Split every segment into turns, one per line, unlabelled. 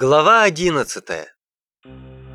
Глава 11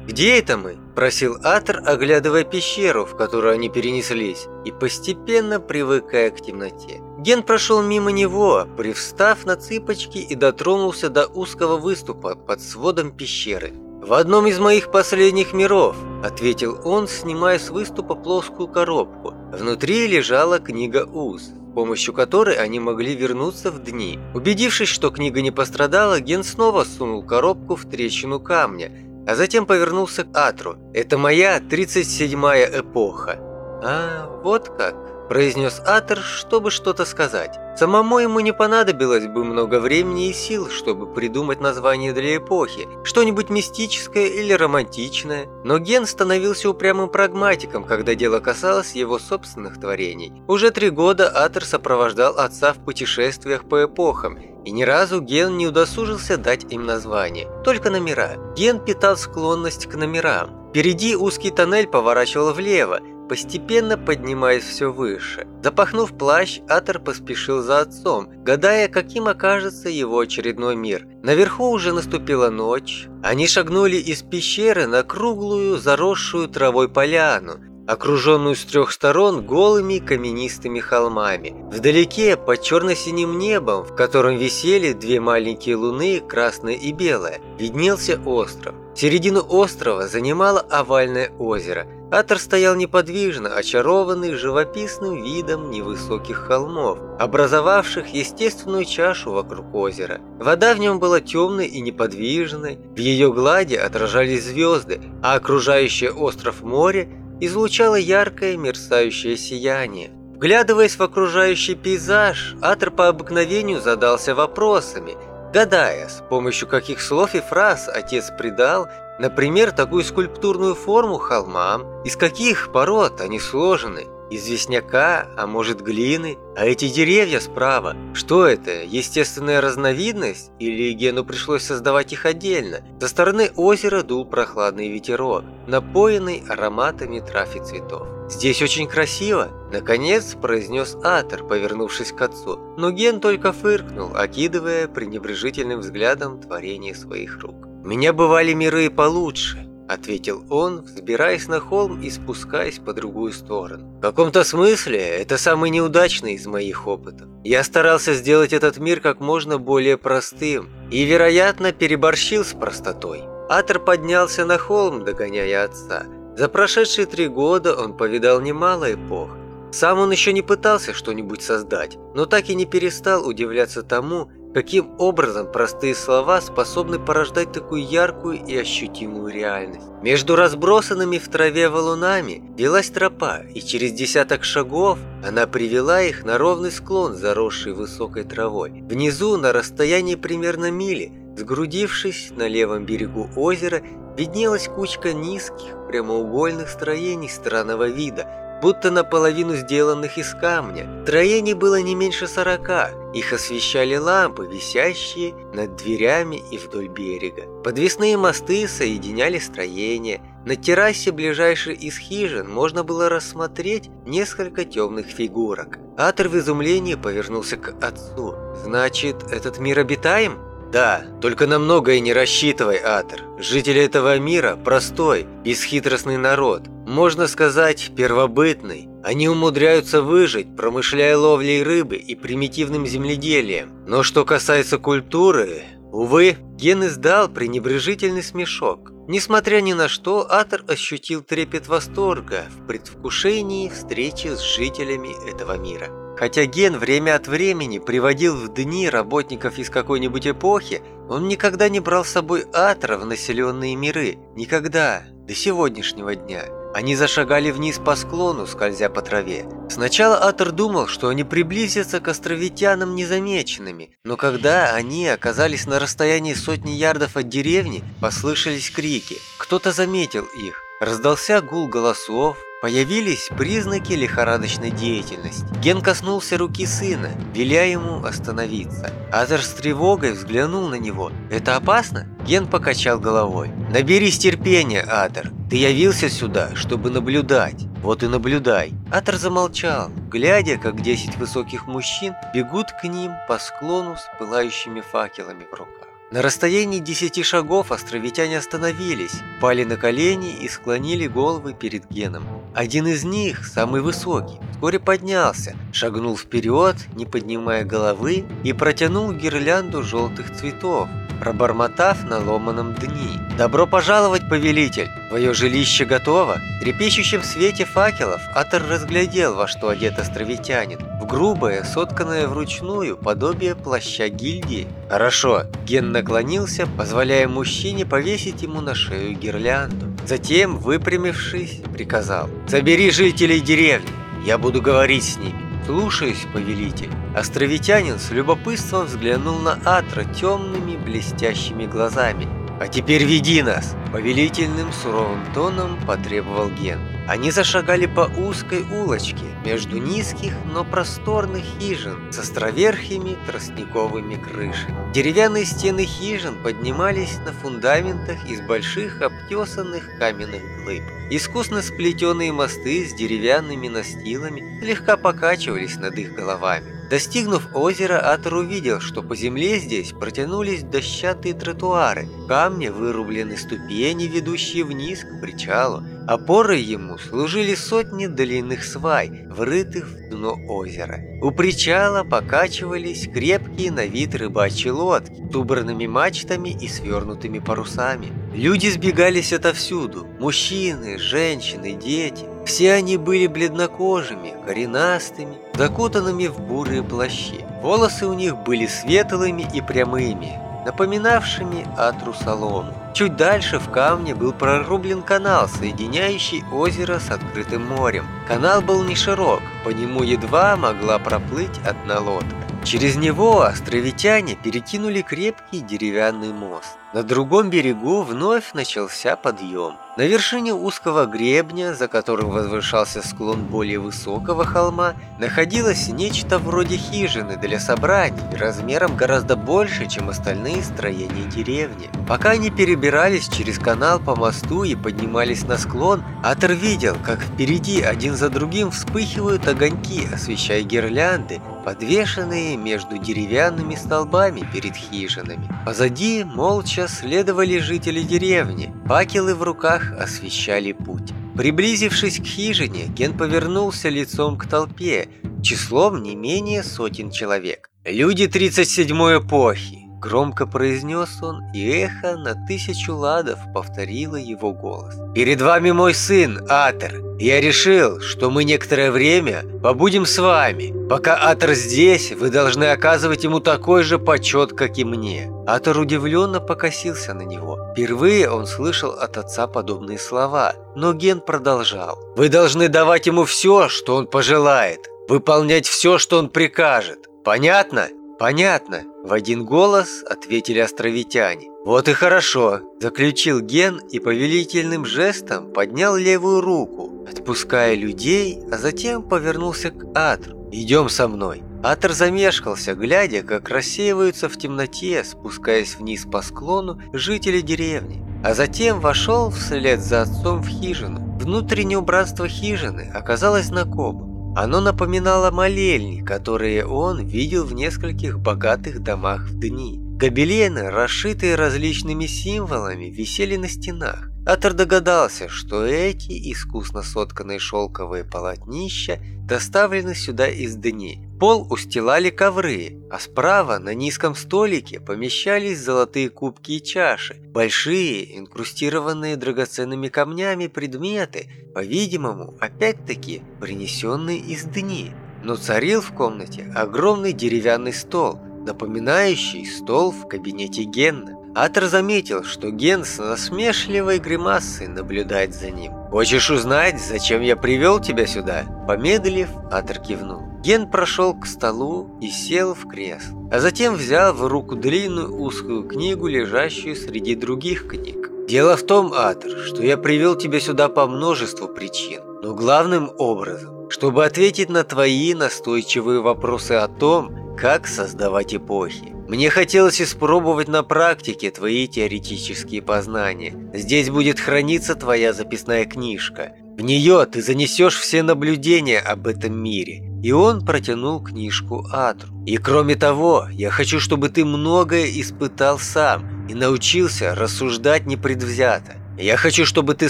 «Где это мы?» – просил Атор, оглядывая пещеру, в которую они перенеслись, и постепенно привыкая к темноте. Ген прошел мимо него, привстав на цыпочки и дотронулся до узкого выступа под сводом пещеры. «В одном из моих последних миров», – ответил он, снимая с выступа плоскую коробку. Внутри лежала книга Уз помощью которой они могли вернуться в дни. Убедившись, что книга не пострадала, Ген снова сунул коробку в трещину камня, а затем повернулся к Атру. «Это моя 37-я эпоха». «А, вот как», – произнес Атр, чтобы что-то сказать. Самому ему не понадобилось бы много времени и сил, чтобы придумать название для эпохи, что-нибудь мистическое или романтичное, но Ген становился упрямым прагматиком, когда дело касалось его собственных творений. Уже три года Атер сопровождал отца в путешествиях по эпохам, и ни разу Ген не удосужился дать им название, только номера. Ген питал склонность к номерам. Впереди узкий тоннель поворачивал влево, постепенно поднимаясь все выше. Запахнув плащ, Атор поспешил за отцом, гадая, каким окажется его очередной мир. Наверху уже наступила ночь. Они шагнули из пещеры на круглую, заросшую травой поляну, окруженную с трех сторон голыми каменистыми холмами. Вдалеке, под черно-синим небом, в котором висели две маленькие луны, красная и белая, виднелся остров. Середину острова занимало овальное озеро. Атор стоял неподвижно, очарованный живописным видом невысоких холмов, образовавших естественную чашу вокруг озера. Вода в нем была темной и неподвижной, в ее глади отражались звезды, а окружающее остров море излучало яркое мерцающее сияние. Вглядываясь в окружающий пейзаж, Атор по обыкновению задался вопросами, гадая, с помощью каких слов и фраз отец придал, например, такую скульптурную форму холмам, из каких пород они сложены, из весняка, а может глины. А эти деревья справа, что это, естественная разновидность? Или Гену пришлось создавать их отдельно? Со стороны озера дул прохладный ветерок, напоенный ароматами трав и цветов. «Здесь очень красиво!» Наконец произнес Атор, повернувшись к отцу. Но Ген только фыркнул, окидывая пренебрежительным взглядом творение своих рук. «У меня бывали миры получше», – ответил он, взбираясь на холм и спускаясь по другую сторону. «В каком-то смысле это самый неудачный из моих опытов. Я старался сделать этот мир как можно более простым и, вероятно, переборщил с простотой». Атер поднялся на холм, догоняя отца. За прошедшие три года он повидал немало эпох. Сам он еще не пытался что-нибудь создать, но так и не перестал удивляться тому, Каким образом простые слова способны порождать такую яркую и ощутимую реальность? Между разбросанными в траве валунами велась тропа, и через десяток шагов она привела их на ровный склон, заросший высокой травой. Внизу, на расстоянии примерно мили, сгрудившись на левом берегу озера, виднелась кучка низких прямоугольных строений странного вида, будто наполовину сделанных из камня. Строений было не меньше сорока, их освещали лампы, висящие над дверями и вдоль берега. Подвесные мосты соединяли строения. На террасе ближайшей из хижин можно было рассмотреть несколько темных фигурок. Атер в изумлении повернулся к отцу. «Значит, этот мир обитаем?» Да, только на многое не рассчитывай, Атер. Жители этого мира – простой, бесхитростный народ. Можно сказать, первобытный. Они умудряются выжить, промышляя ловлей рыбы и примитивным земледелием. Но что касается культуры, увы, Ген издал пренебрежительный смешок. Несмотря ни на что, Атер ощутил трепет восторга в предвкушении встречи с жителями этого мира. Хотя Ген время от времени приводил в дни работников из какой-нибудь эпохи, он никогда не брал с собой Атра в населенные миры. Никогда. До сегодняшнего дня. Они зашагали вниз по склону, скользя по траве. Сначала Атор думал, что они приблизятся к островитянам незамеченными, но когда они оказались на расстоянии сотни ярдов от деревни, послышались крики. Кто-то заметил их. Раздался гул голосов, Появились признаки лихорадочной деятельности. Ген коснулся руки сына, веля ему остановиться. Азер с тревогой взглянул на него. «Это опасно?» Ген покачал головой. «Наберись терпения, Атер. Ты явился сюда, чтобы наблюдать. Вот и наблюдай». Атер замолчал, глядя, как десять высоких мужчин бегут к ним по склону с пылающими факелами в руках. На расстоянии десяти шагов островитяне остановились, пали на колени и склонили головы перед Геном. Один из них, самый высокий, вскоре поднялся, шагнул вперед, не поднимая головы, и протянул гирлянду желтых цветов, пробормотав на ломаном дни. «Добро пожаловать, повелитель! Твое жилище готово!» В трепещущем свете факелов Атор разглядел, во что одет островитянин. В грубое, сотканное вручную подобие плаща гильдии. «Хорошо!» Ген наклонился, позволяя мужчине повесить ему на шею гирлянду. Затем, выпрямившись, приказал «Собери жителей деревни, я буду говорить с ними». «Слушаюсь, повелитель». Островитянин с любопытством взглянул на Атра темными блестящими глазами. «А теперь веди нас!» – повелительным суровым тоном потребовал Ген. Они зашагали по узкой улочке между низких, но просторных хижин с островерхими тростниковыми крышами. Деревянные стены хижин поднимались на фундаментах из больших обтесанных каменных глыб. Искусно сплетенные мосты с деревянными настилами слегка покачивались над их головами. Достигнув озера, Атор увидел, что по земле здесь протянулись дощатые тротуары, камни вырублены ступени, ведущие вниз к причалу. Опорой ему служили сотни длинных свай, врытых в дно озера. У причала покачивались крепкие на вид рыбачьи лодки с убранными мачтами и свернутыми парусами. Люди сбегались отовсюду – мужчины, женщины, дети. Все они были бледнокожими, коренастыми, закутанными в бурые плащи. Волосы у них были светлыми и прямыми, напоминавшими атру солому. Чуть дальше в камне был прорублен канал, соединяющий озеро с открытым морем. Канал был не широк, по нему едва могла проплыть одна лодка. Через него островитяне перекинули крепкий деревянный мост. На другом берегу вновь начался подъем. На вершине узкого гребня, за которым возвышался склон более высокого холма, находилось нечто вроде хижины для собраний, размером гораздо больше, чем остальные строения деревни. Пока они перебирались через канал по мосту и поднимались на склон, Атер видел, как впереди один за другим вспыхивают огоньки, освещая гирлянды, подвешенные между деревянными столбами перед хижинами. Позади молча следовали жители деревни. Факелы в руках освещали путь. Приблизившись к хижине, Ген повернулся лицом к толпе, числом не менее сотен человек. «Люди 37-й эпохи!» Громко произнес он, и эхо на тысячу ладов повторило его голос. «Перед вами мой сын, Атер. Я решил, что мы некоторое время побудем с вами. Пока Атер здесь, вы должны оказывать ему такой же почет, как и мне». Атер удивленно покосился на него. Впервые он слышал от отца подобные слова, но Ген продолжал. «Вы должны давать ему все, что он пожелает, выполнять все, что он прикажет. Понятно?» «Понятно», – в один голос ответили островитяне. «Вот и хорошо», – заключил Ген и повелительным жестом поднял левую руку, отпуская людей, а затем повернулся к Атру. «Идем со мной». Атр замешкался, глядя, как рассеиваются в темноте, спускаясь вниз по склону жители деревни, а затем вошел вслед за отцом в хижину. Внутреннее убранство хижины оказалось знакомым. Оно напоминало молельни, которые он видел в нескольких богатых домах в дни. Гобелены, расшитые различными символами, висели на стенах. Атор догадался, что эти искусно сотканные шелковые полотнища доставлены сюда из Дни. Пол устилали ковры, а справа на низком столике помещались золотые кубки и чаши, большие, инкрустированные драгоценными камнями предметы, по-видимому, опять-таки принесенные из Дни. Но царил в комнате огромный деревянный стол, напоминающий стол в кабинете Генна. Атор заметил, что Ген с насмешливой гримасой наблюдает за ним. «Хочешь узнать, зачем я привел тебя сюда?» Помедлив, Атор кивнул. Ген прошел к столу и сел в кресло, а затем взял в руку длинную узкую книгу, лежащую среди других книг. «Дело в том, Атор, что я привел тебя сюда по множеству причин, но главным образом, чтобы ответить на твои настойчивые вопросы о том, как создавать эпохи. Мне хотелось испробовать на практике твои теоретические познания. Здесь будет храниться твоя записная книжка. В нее ты занесешь все наблюдения об этом мире. и он протянул книжку Атру. «И кроме того, я хочу, чтобы ты многое испытал сам и научился рассуждать непредвзято. Я хочу, чтобы ты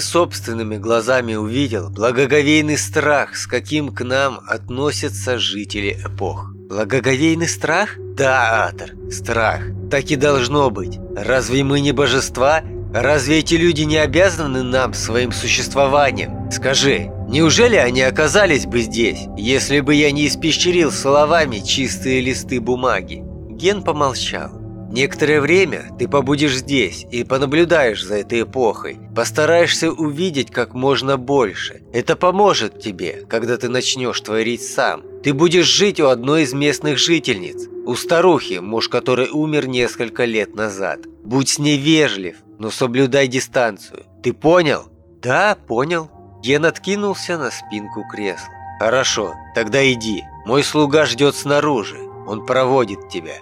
собственными глазами увидел благоговейный страх, с каким к нам относятся жители эпох». «Благоговейный страх?» «Да, Атор, страх. Так и должно быть. Разве мы не божества?» Разве эти люди не обязаны нам своим существованием? Скажи, неужели они оказались бы здесь, если бы я не испещрил словами чистые листы бумаги? Ген помолчал. Некоторое время ты побудешь здесь и понаблюдаешь за этой эпохой. Постараешься увидеть как можно больше. Это поможет тебе, когда ты начнешь творить сам. Ты будешь жить у одной из местных жительниц. У старухи, муж которой умер несколько лет назад. Будь с ней вежлив, но соблюдай дистанцию. Ты понял? Да, понял. Ген откинулся на спинку кресла. Хорошо, тогда иди. Мой слуга ждет снаружи. Он проводит тебя.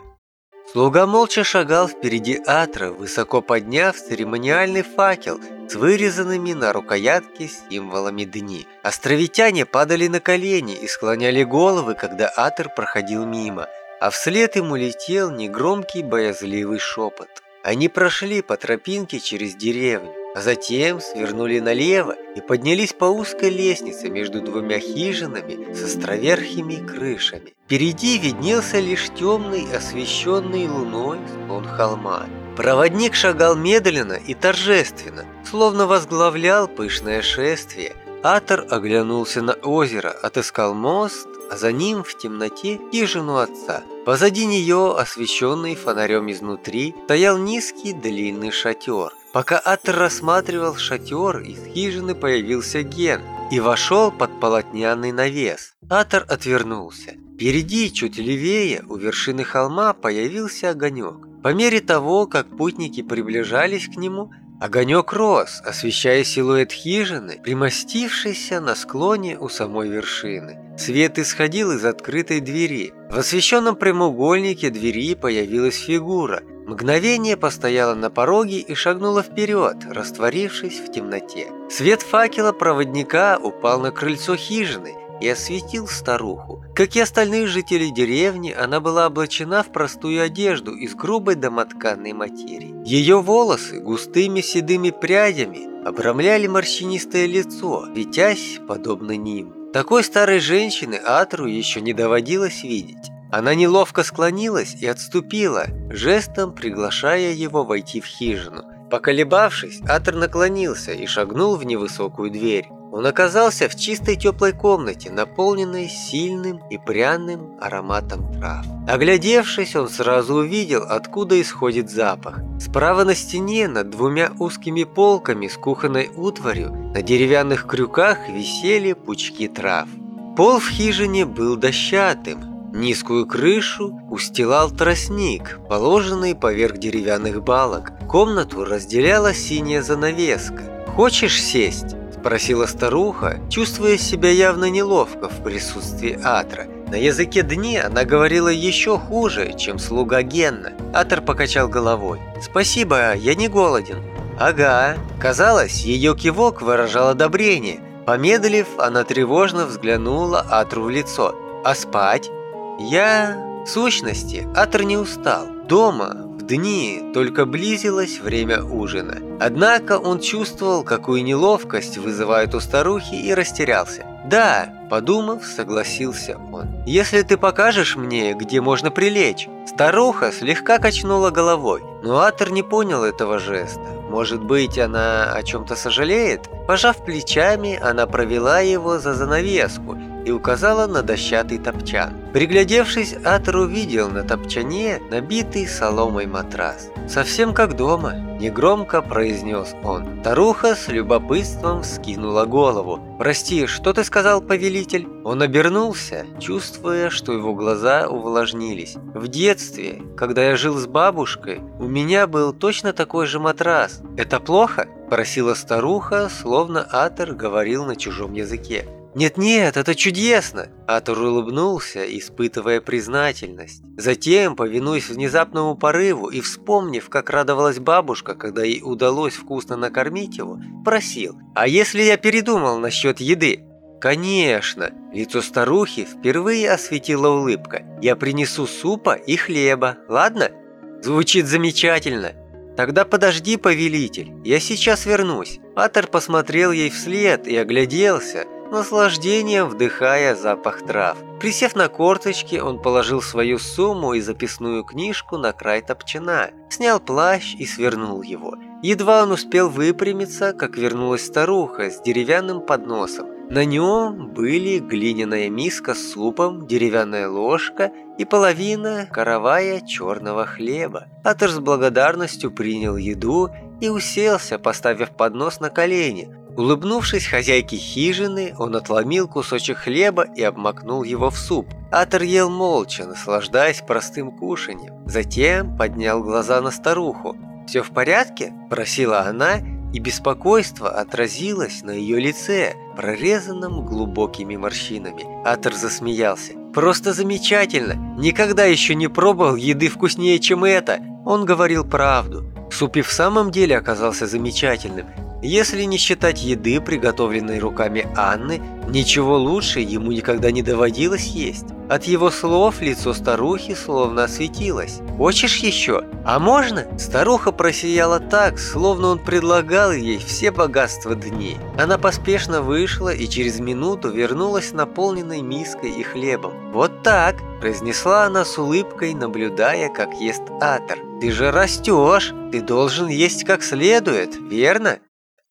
Слуга молча шагал впереди Атра, высоко подняв церемониальный факел с вырезанными на рукоятке символами дни. Островитяне падали на колени и склоняли головы, когда Атр проходил мимо, а вслед ему летел негромкий боязливый шепот. Они прошли по тропинке через деревню, а затем свернули налево и поднялись по узкой лестнице между двумя хижинами с островерхими крышами. Впереди виднелся лишь темный, освещенный луной склон холма. Проводник шагал медленно и торжественно, словно возглавлял пышное шествие. Атор оглянулся на озеро, отыскал мост а за ним в темноте хижину отца. Позади нее, освещенный фонарем изнутри, стоял низкий длинный шатер. Пока Атер рассматривал шатер, из хижины появился Ген и вошел под полотняный навес. Атер отвернулся. Впереди, чуть левее, у вершины холма появился огонек. По мере того, как путники приближались к нему, Огонек рос, освещая силуэт хижины, примостившейся на склоне у самой вершины. Свет исходил из открытой двери. В освещенном прямоугольнике двери появилась фигура. Мгновение постояла на пороге и шагнула вперед, растворившись в темноте. Свет факела проводника упал на крыльцо хижины, и осветил старуху. Как и остальные жители деревни, она была облачена в простую одежду из грубой домотканной материи. Ее волосы густыми седыми прядями обрамляли морщинистое лицо, ветясь подобно ним. Такой старой женщины Атру еще не доводилось видеть. Она неловко склонилась и отступила, жестом приглашая его войти в хижину. Поколебавшись, Атр наклонился и шагнул в невысокую дверь. Он оказался в чистой теплой комнате, наполненной сильным и пряным ароматом трав. Оглядевшись, он сразу увидел, откуда исходит запах. Справа на стене, над двумя узкими полками с кухонной утварью, на деревянных крюках висели пучки трав. Пол в хижине был дощатым, Низкую крышу устилал тростник, положенный поверх деревянных балок. Комнату разделяла синяя занавеска. «Хочешь сесть?» Просила старуха, чувствуя себя явно неловко в присутствии Атра. На языке дни она говорила еще хуже, чем слуга Генна. Атр покачал головой. «Спасибо, я не голоден». «Ага». Казалось, ее кивок выражал одобрение. Помедлив, она тревожно взглянула Атру в лицо. «А спать?» «Я...» В сущности, Атр не устал. Дома, дни только близилось время ужина. Однако он чувствовал, какую неловкость вызывает у старухи и растерялся. «Да», – подумав, согласился он. «Если ты покажешь мне, где можно прилечь». Старуха слегка качнула головой, но Атер не понял этого жеста. Может быть, она о чем-то сожалеет? Пожав плечами, она провела его за занавеску и указала на дощатый топчан. Приглядевшись, Атор увидел на топчане набитый соломой матрас. «Совсем как дома», – негромко произнес он. Таруха с любопытством скинула голову. «Прости, что ты сказал, повелитель?» Он обернулся, чувствуя, что его глаза увлажнились. «В детстве, когда я жил с бабушкой, у меня был точно такой же матрас. Это плохо?» – просила старуха, словно Атор говорил на чужом языке. «Нет-нет, это чудесно!» Атор улыбнулся, испытывая признательность. Затем, повинуясь внезапному порыву и вспомнив, как радовалась бабушка, когда ей удалось вкусно накормить его, просил «А если я передумал насчет еды?» «Конечно!» Лицо старухи впервые осветила улыбка. «Я принесу супа и хлеба, ладно?» «Звучит замечательно!» «Тогда подожди, повелитель, я сейчас вернусь». Атор посмотрел ей вслед и огляделся, наслаждением вдыхая запах трав. Присев на корточки, он положил свою сумму и записную книжку на край топчана, снял плащ и свернул его. Едва он успел выпрямиться, как вернулась старуха с деревянным подносом. На нем были глиняная миска с супом, деревянная ложка и половина каравая черного хлеба. Атор с благодарностью принял еду и уселся, поставив поднос на колени. Улыбнувшись хозяйке хижины, он отломил кусочек хлеба и обмакнул его в суп. Атор ел молча, наслаждаясь простым кушанием. Затем поднял глаза на старуху. «Все в порядке?» – просила она, и беспокойство отразилось на ее лице, прорезанном глубокими морщинами. Атор засмеялся. «Просто замечательно! Никогда еще не пробовал еды вкуснее, чем это!» Он говорил правду. Суп и в самом деле оказался замечательным, если не считать еды, приготовленной руками Анны, ничего лучше ему никогда не доводилось есть. От его слов лицо старухи словно осветилось. «Хочешь еще? А можно?» Старуха просияла так, словно он предлагал ей все богатства дней. Она поспешно вышла и через минуту вернулась наполненной миской и хлебом. «Вот так!» – произнесла она с улыбкой, наблюдая, как ест Атор. «Ты же растешь! Ты должен есть как следует, верно?»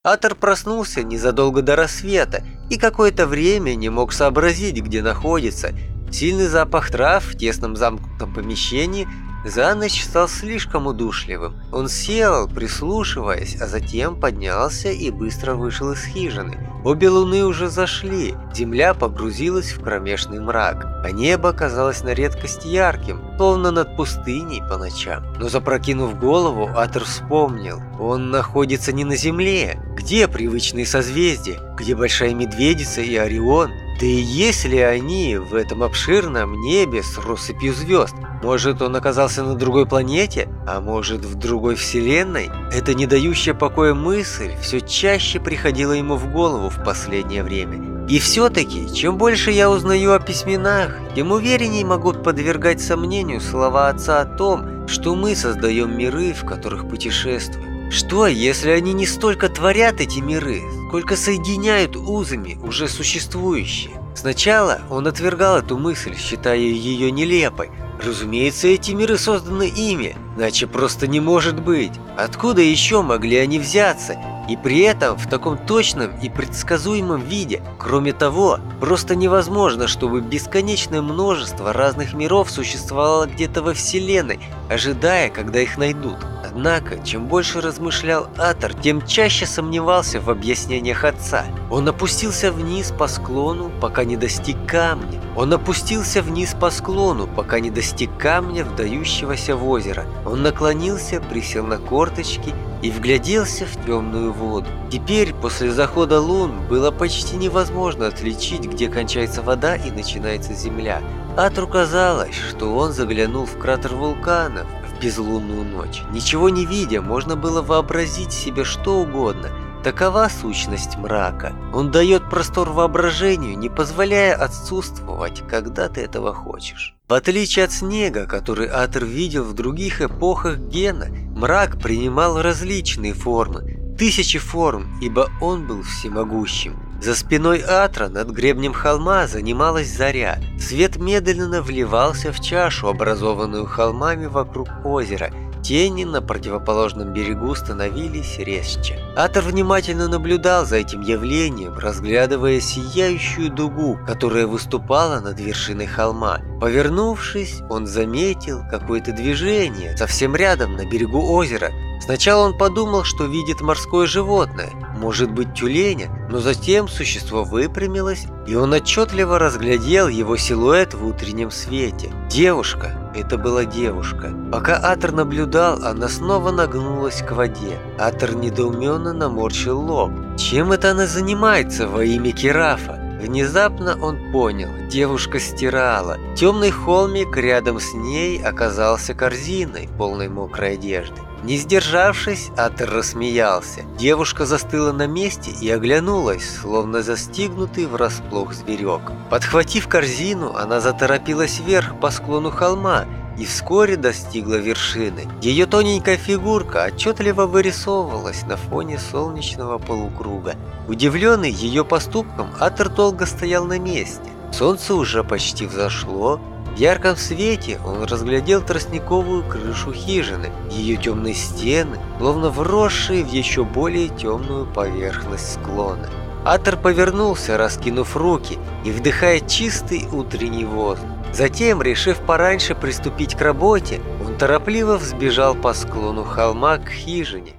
Атор проснулся незадолго до рассвета и какое-то время не мог сообразить, где находится. Сильный запах трав в тесном замкнутом помещении за ночь стал слишком удушливым. Он сел, прислушиваясь, а затем поднялся и быстро вышел из хижины. Обе луны уже зашли, земля погрузилась в кромешный мрак, а небо казалось на редкость ярким, словно над пустыней по ночам. Но запрокинув голову, Атор вспомнил, он находится не на земле. Где привычные созвездия? Где Большая Медведица и Орион? Да и есть ли они в этом обширном небе с россыпью звезд? Может, он оказался на другой планете? А может, в другой вселенной? Эта не дающая покоя мысль все чаще приходила ему в голову в последнее время. И все-таки, чем больше я узнаю о письменах, тем уверенней могут подвергать сомнению слова отца о том, что мы создаем миры, в которых путешествуем. Что, если они не столько творят эти миры, сколько соединяют узами уже существующие? Сначала он отвергал эту мысль, считая ее нелепой, Разумеется, эти миры созданы ими, иначе просто не может быть. Откуда еще могли они взяться? И при этом в таком точном и предсказуемом виде. Кроме того, просто невозможно, чтобы бесконечное множество разных миров существовало где-то во Вселенной, ожидая, когда их найдут. Однако, чем больше размышлял Атор, тем чаще сомневался в объяснениях отца. Он опустился вниз по склону, пока не достиг камня. Он опустился вниз по склону, пока не достиг камня, вдающегося в озеро. Он наклонился, присел на корточки и вгляделся в темную воду. Теперь, после захода лун, было почти невозможно отличить, где кончается вода и начинается земля. Атру казалось, что он заглянул в кратер вулкана, безлунную ночь. Ничего не видя, можно было вообразить себе что угодно. Такова сущность мрака. Он дает простор воображению, не позволяя отсутствовать, когда ты этого хочешь. В отличие от снега, который Атер видел в других эпохах Гена, мрак принимал различные формы, тысячи форм, ибо он был всемогущим. За спиной Атра над гребнем холма занималась заря. Свет медленно вливался в чашу, образованную холмами вокруг озера. Тени на противоположном берегу становились резче. Атор внимательно наблюдал за этим явлением, разглядывая сияющую дугу, которая выступала над вершиной холма. Повернувшись, он заметил какое-то движение совсем рядом на берегу озера. Сначала он подумал, что видит морское животное, может быть тюленя, но затем существо выпрямилось, и он отчетливо разглядел его силуэт в утреннем свете. Девушка, это была девушка. Пока Атор наблюдал, она снова нагнулась к воде. Атор недоуменно наморщил лоб. Чем это она занимается во имя Керафа? Внезапно он понял, девушка стирала. Темный холмик рядом с ней оказался корзиной, полной мокрой одежды. Не сдержавшись, Атер рассмеялся. Девушка застыла на месте и оглянулась, словно застигнутый врасплох зверек. Подхватив корзину, она заторопилась вверх по склону холма и вскоре достигла вершины. Ее тоненькая фигурка отчетливо вырисовывалась на фоне солнечного полукруга. Удивленный ее поступком, Атер долго стоял на месте. Солнце уже почти взошло, в ярком свете он разглядел тростниковую крышу хижины, ее темные стены, словно вросшие в еще более темную поверхность склона. Атор повернулся, раскинув руки и вдыхая чистый утренний воздух. Затем, решив пораньше приступить к работе, он торопливо взбежал по склону холма к хижине.